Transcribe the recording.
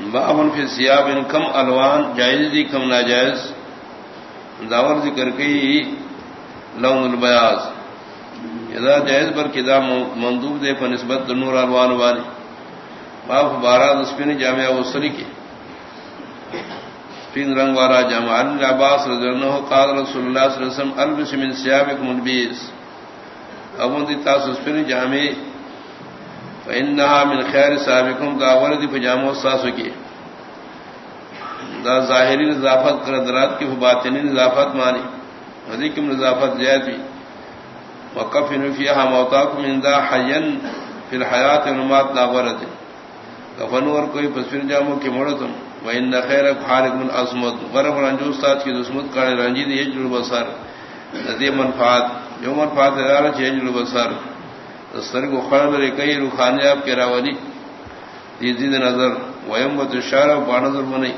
بابن فی سیاب ان کم الوان، جائز دی، کم ناجائز. داور ذکر کی لون البیاض. اذا جائز پر کدا مندوب دے پر نسبت نور الوان والی. باب بارہ دسپین جامعہ وصلی کی فین رنگ والا جامع عن عباس رضی اللہ عنہ قال رسول اللہ صلی اللہ علیہ وسلم، البس من سیابکم البیس ابن دی تاسس پین جامع فإنها من خیر سابقكم دا ورد پجامو ساسو کی دا ظاہری نظافت کر درات کی باطنی نظافت مانی۔ حدیکم نظافت زیاد بھی وقف فیہا موتاکم من دا حین فی الحیات نمات لا ورد۔ کفنور کوئی پسفر جامو کی مڑتم وإن خیر خارق من عظمت۔ غرب رنجو استاد کی دسمت کارے رنجی دی یجل بسر ندی منفعات جو منفعات ادارہ چی یجل بسر سرگ کو خرد رے کئی روخانی آپ کے راولی دید نظر. ویم و تشارہ بانظر بنائی